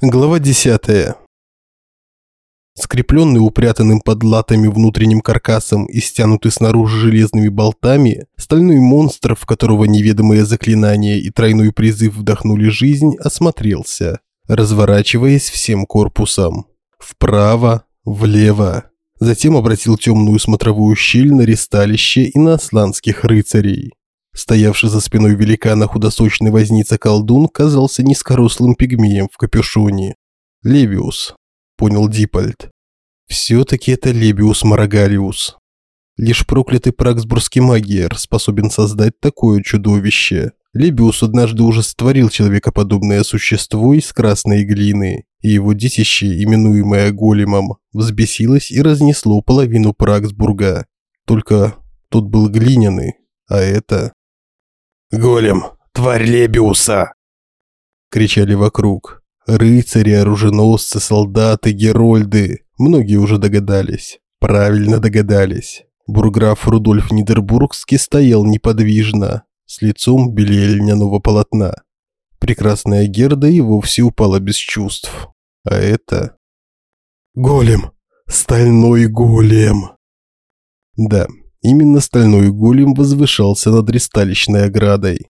Глава 10. Скрепленный упрятанным под латами внутренним каркасом и стянутый снаружи железными болтами, стальной монстр, в которого неведомые заклинания и тройной призыв вдохнули жизнь, осмотрелся, разворачиваясь всем корпусом. Вправо, влево. Затем обратил темную смотровую щель на ресталище и на асланских рыцарей. Стоявший за спиной великана худосочный возница-колдун казался низкорослым пигмеем в капюшоне. «Левиус», – понял Дипольд. «Все-таки это Лебиус Марагариус. Лишь проклятый праксбургский магиер способен создать такое чудовище. Лебиус однажды уже створил человекоподобное существо из красной глины, и его детище, именуемое Големом, взбесилось и разнесло половину Праксбурга. Только тот был глиняный, а это... «Голем! Тварь Лебиуса!» Кричали вокруг. Рыцари, оруженосцы, солдаты, герольды. Многие уже догадались. Правильно догадались. Бурграф Рудольф Нидербургский стоял неподвижно, с лицом белее льняного полотна. Прекрасная Герда и вовсе упала без чувств. А это... Голем! Стальной голем! Да, Именно стальной голем возвышался над ристалищной оградой.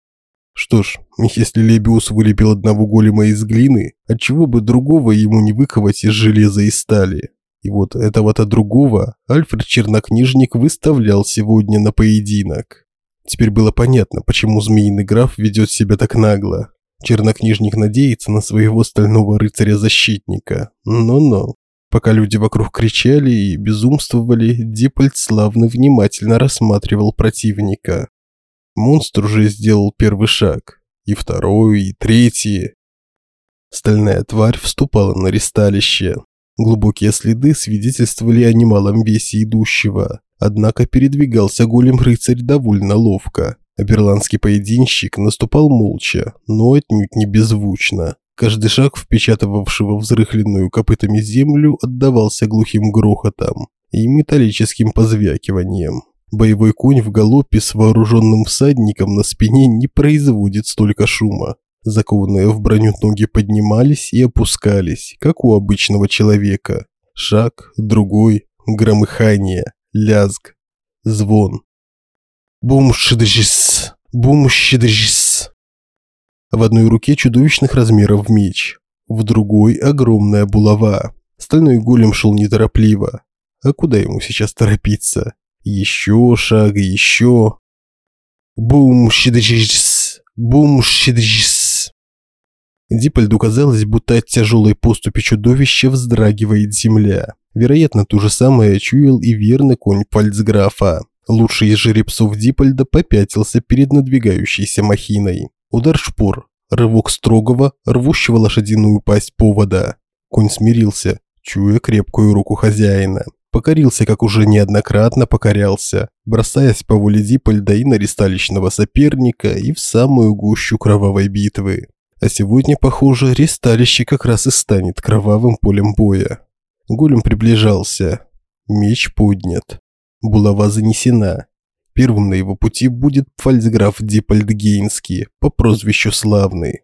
Что ж, если Лебиус вылепил одного голема из глины, отчего бы другого ему не выковать из железа и стали? И вот этого-то другого Альфред Чернокнижник выставлял сегодня на поединок. Теперь было понятно, почему змеиный граф ведет себя так нагло. Чернокнижник надеется на своего стального рыцаря-защитника. Но-но. Пока люди вокруг кричали и безумствовали, Диппольд славно внимательно рассматривал противника. Монстр уже сделал первый шаг. И второй, и третий. Стальная тварь вступала на ристалище. Глубокие следы свидетельствовали о немалом весе идущего. Однако передвигался голем-рыцарь довольно ловко. А берландский поединщик наступал молча, но отнюдь не беззвучно. Каждый шаг впечатывавшего взрыхленную копытами землю отдавался глухим грохотом и металлическим позвякиванием. Боевой конь в галопе с вооруженным всадником на спине не производит столько шума. Закованные в броню ноги поднимались и опускались, как у обычного человека. Шаг, другой, громыхание, лязг, звон. Бум-шидыжис, бум-шидыжис. В одной руке чудовищных размеров меч, в другой огромная булава. Стальной голем шел неторопливо. А куда ему сейчас торопиться? Еще шаг, еще. Бум, щидрис, бум, щидрис. Дипольду казалось, будто от тяжелой поступи чудовища вздрагивает земля. Вероятно, то же самое чуял и верный конь пальцграфа. Лучший из жеребцов Дипольда попятился перед надвигающейся махиной. Удар шпор, рывок строгого, рвущего лошадиную пасть повода. Конь смирился, чуя крепкую руку хозяина. Покорился, как уже неоднократно покорялся, бросаясь по воле Дипольда и на ресталищного соперника, и в самую гущу кровавой битвы. А сегодня, похоже, ресталище как раз и станет кровавым полем боя. Голем приближался. Меч поднят. Булава занесена. Первым на его пути будет фальцграф Дипольд Гейнский по прозвищу Славный.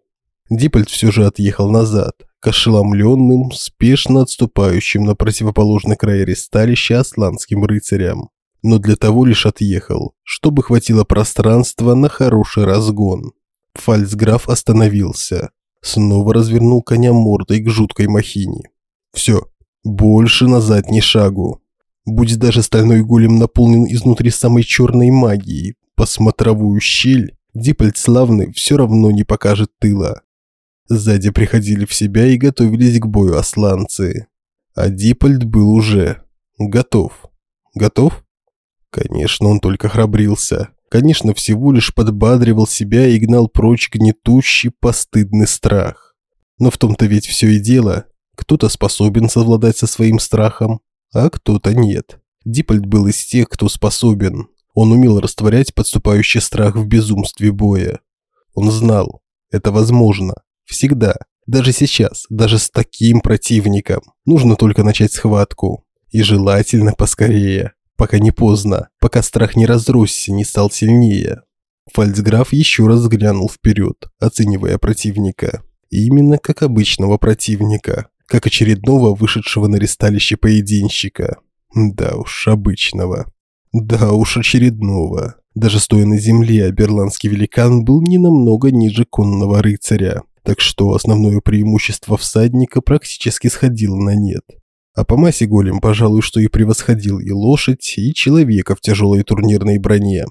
Дипольд все же отъехал назад, к ошеломленным, спешно отступающим на противоположный край ресталища асланским рыцарям. Но для того лишь отъехал, чтобы хватило пространства на хороший разгон. Фальцграф остановился, снова развернул коня мордой к жуткой махине. Все, больше назад ни шагу. Будь даже стальной голем наполнен изнутри самой черной магией, по смотровую щель, Дипольд славный все равно не покажет тыла. Сзади приходили в себя и готовились к бою осланцы. А Дипольд был уже готов. Готов? Конечно, он только храбрился. Конечно, всего лишь подбадривал себя и гнал прочь гнетущий, постыдный страх. Но в том-то ведь все и дело. Кто-то способен совладать со своим страхом, а кто-то нет. Дипольд был из тех, кто способен. Он умел растворять подступающий страх в безумстве боя. Он знал, это возможно. Всегда. Даже сейчас, даже с таким противником. Нужно только начать схватку. И желательно поскорее. Пока не поздно. Пока страх не разросся, не стал сильнее. Фальцграф еще раз взглянул вперед, оценивая противника. Именно как обычного противника, как очередного вышедшего на ресталище поединщика. Да уж, обычного. Да уж, очередного. Даже стоя на земле, берландский великан был не намного ниже конного рыцаря, так что основное преимущество всадника практически сходило на нет. А по массе голем, пожалуй, что и превосходил и лошадь, и человека в тяжелой турнирной броне.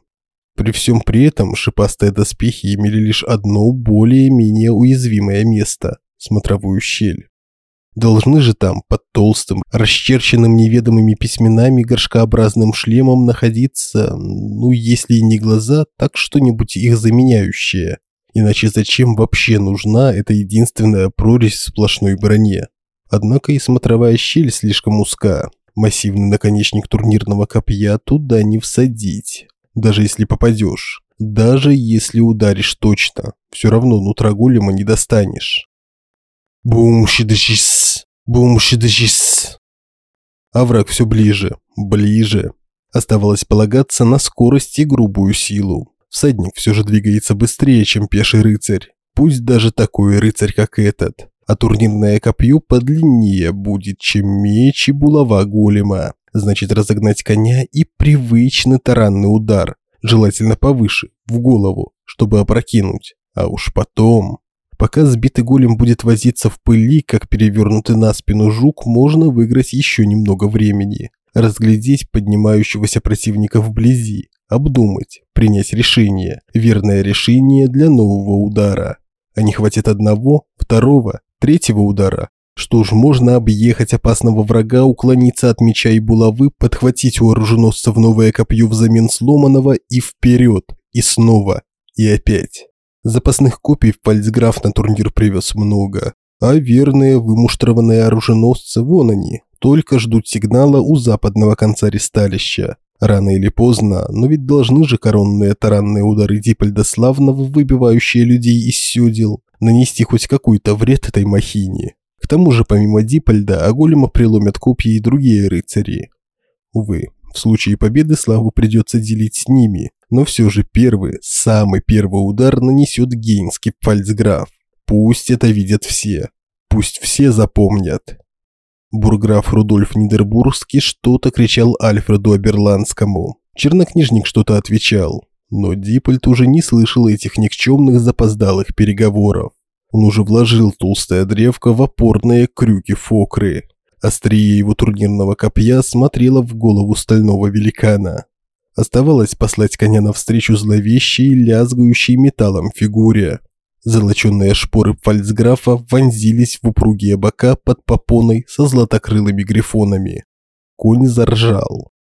При всем при этом шипастые доспехи имели лишь одно более-менее уязвимое место – смотровую щель. Должны же там, под толстым, расчерченным неведомыми письменами горшкообразным шлемом находиться, ну, если и не глаза, так что-нибудь их заменяющее. Иначе зачем вообще нужна эта единственная прорезь в сплошной броне? Однако и смотровая щель слишком узка. Массивный наконечник турнирного копья туда не всадить. Даже если попадешь. Даже если ударишь точно. Все равно нутро голема не достанешь. Бум-щидыщис! Бум-щидыщис! А враг все ближе, ближе. Оставалось полагаться на скорость и грубую силу. Всадник все же двигается быстрее, чем пеший рыцарь. Пусть даже такой рыцарь, как этот. А турнирное копье подлиннее будет, чем меч и булава голема. Значит, разогнать коня и привычный таранный удар. Желательно повыше, в голову, чтобы опрокинуть. А уж потом... Пока сбитый голем будет возиться в пыли, как перевернутый на спину жук, можно выиграть еще немного времени. Разглядеть поднимающегося противника вблизи, обдумать, принять решение. Верное решение для нового удара. А не хватит одного, второго, третьего удара. Что ж, можно объехать опасного врага, уклониться от меча и булавы, подхватить у в новое копье взамен сломанного и вперед, и снова, и опять. Запасных копий фальцграф на турнир привез много, а верные вымуштрованные оруженосцы, вон они, только ждут сигнала у западного конца ресталища. Рано или поздно, но ведь должны же коронные таранные удары Дипольда Славного, выбивающие людей из сёдел, нанести хоть какой-то вред этой махине. К тому же, помимо Дипольда, о голема приломят копья и другие рыцари. Увы, в случае победы славу придется делить с ними, но все же первый, самый первый удар нанесет гейнский фальцграф. Пусть это видят все. Пусть все запомнят. Бурграф Рудольф Нидербургский что-то кричал Альфреду Аберландскому. Чернокнижник что-то отвечал. Но Диппольт уже не слышал этих никчемных запоздалых переговоров. Он уже вложил толстое древко в опорные крюки фокры. Острие его турнирного копья смотрело в голову стального великана. Оставалось послать коня навстречу зловещей, лязгающей металлом фигуре. Золоченные шпоры фальцграфа вонзились в упругие бока под попоной со златокрылыми грифонами. Конь заржал.